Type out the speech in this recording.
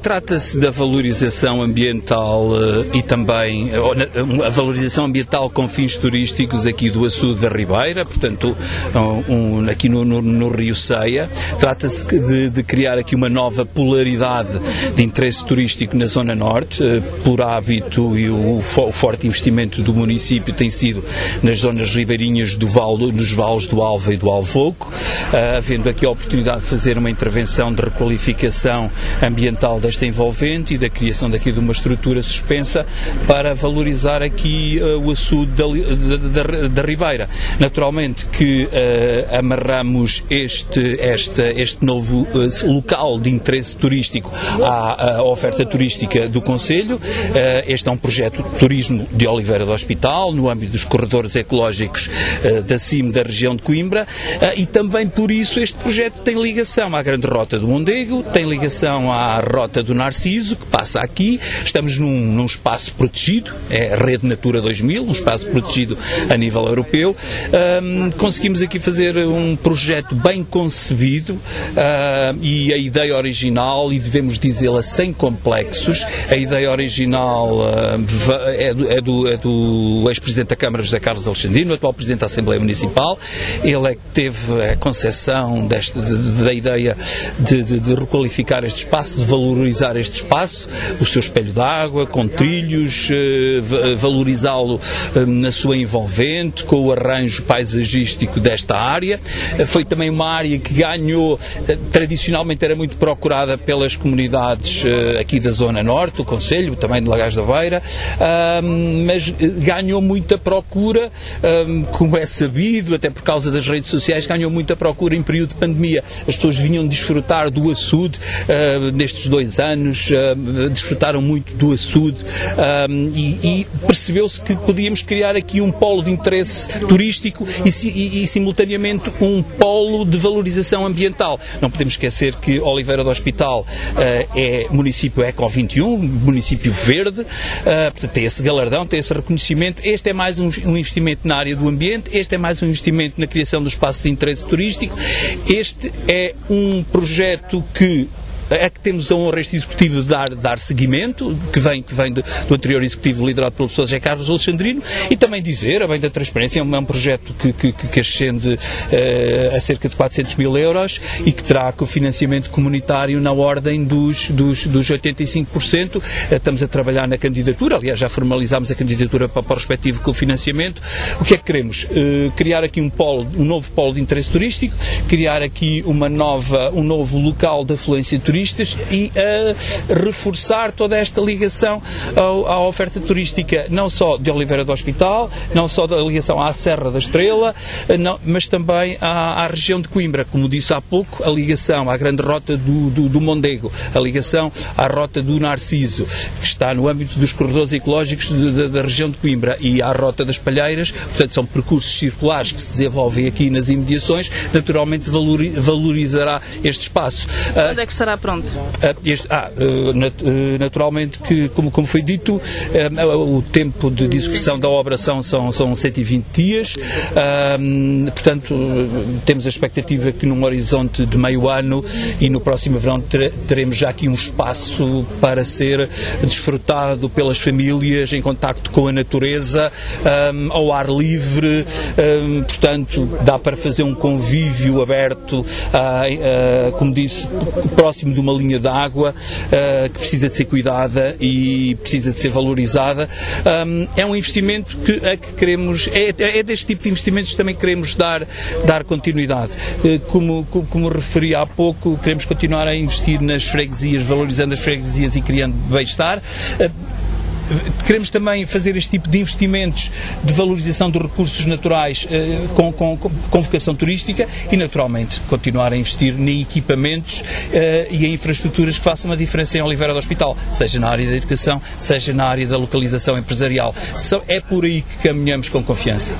Trata-se da valorização ambiental e também a valorização ambiental com fins turísticos aqui do açude da Ribeira, portanto, um, aqui no, no, no, Rio Ceia. Trata-se de, de, criar aqui uma nova polaridade de interesse turístico na Zona Norte, por hábito e o, o forte investimento do município tem sido nas zonas ribeirinhas do Val, nos vales do Alva e do Alvoco, havendo aqui a oportunidade de fazer uma intervenção de requalificação ambiental desta envolvente e da criação daqui de uma estrutura suspensa para valorizar aqui uh, o açude da, da, da, Ribeira. Naturalmente que uh, amarramos este, este, este novo uh, local de interesse turístico à, à oferta turística do Conselho. este é um projeto de turismo de Oliveira do Hospital, no âmbito dos corredores ecológicos da CIM da região de Coimbra, e também por isso este projeto tem ligação à Grande Rota do Mondego, tem ligação à Rota do Narciso, que passa aqui. Estamos num, num espaço protegido, é Rede Natura 2000, um espaço protegido a nível europeu. Um, conseguimos aqui fazer um projeto bem concebido e a ideia original, e devemos dizê-la sem complexos, a ideia original é do, é do, é do ex-presidente da Câmara, José Carlos Alexandrino, atual presidente da Assembleia Municipal. Ele é que teve a concepção desta, de, de, da ideia de, de requalificar este espaço, de valorizar este espaço, o seu espelho d'água, com trilhos, eh, valorizá-lo eh, na sua envolvente, com o arranjo paisagístico desta área. Eh, foi também uma área que ganhou, tradicionalmente era muito procurada pelas comunidades aqui da Zona Norte, do Conselho, também de Lagás da Beira, mas ganhou muita procura, como é sabido, até por causa das redes sociais, ganhou muita procura em período de pandemia. As pessoas vinham desfrutar do açude nestes dois anos, uh, desfrutaram muito do açude uh, e, e percebeu-se que podíamos criar aqui um polo de interesse turístico e, e, e, simultaneamente um polo de valorização ambiental. Não podemos esquecer que Oliveira do Hospital uh, é município Eco 21, município verde, portanto tem esse galardão, tem esse reconhecimento. Este é mais um, um investimento na área do ambiente, este é mais um investimento na criação do espaço de interesse turístico. Este é um projeto que é que temos a honra este Executivo de dar, dar seguimento, que vem, que vem do, do anterior Executivo liderado pelo professor José Carlos Alexandrino, e também dizer, a bem da transparência, é um, é um projeto que, que, que ascende uh, a cerca de 400 mil euros e que terá financiamento comunitário na ordem dos, dos, dos 85%. Uh, estamos a trabalhar na candidatura, aliás, já formalizámos a candidatura para, para o respectivo cofinanciamento. O que é que queremos? Uh, criar aqui um polo, um novo polo de interesse turístico, criar aqui uma nova, um novo local de afluência turística turistas e a reforçar toda esta ligação ao, à oferta turística, não só de Oliveira do Hospital, não só da ligação à Serra da Estrela, não, mas também à, à, região de Coimbra, como disse há pouco, a ligação à grande rota do, do, do Mondego, a ligação à rota do Narciso, que está no âmbito dos corredores ecológicos de, da região de Coimbra, e à rota das Palheiras, portanto são percursos circulares que se desenvolvem aqui nas imediações, naturalmente valorizará este espaço. Onde é que pronto? Ah, este, ah, ah, naturalmente que, como, como foi dito, ah, o tempo de discussão da obra são, são, são 120 dias, portanto temos a expectativa que num horizonte de meio ano e no próximo verão teremos já aqui um espaço para ser desfrutado pelas famílias em contacto com a natureza, ao ar livre, portanto dá para fazer um convívio aberto, como disse, próximo de uma linha de água uh, que precisa de ser cuidada e precisa de ser valorizada. Um, é um investimento que, a que queremos, é, é deste tipo de investimentos que também queremos dar, dar continuidade. Uh, como, como, como referi há pouco, queremos continuar a investir nas freguesias, valorizando as freguesias e criando bem-estar. Uh, queremos também fazer este tipo de investimentos de valorização dos recursos naturais eh, com, com, com vocação turística e, naturalmente, continuar a investir em equipamentos eh, e em infraestruturas que façam a diferença em Oliveira do Hospital, seja na área da educação, seja na área da localização empresarial. É por aí que caminhamos com confiança.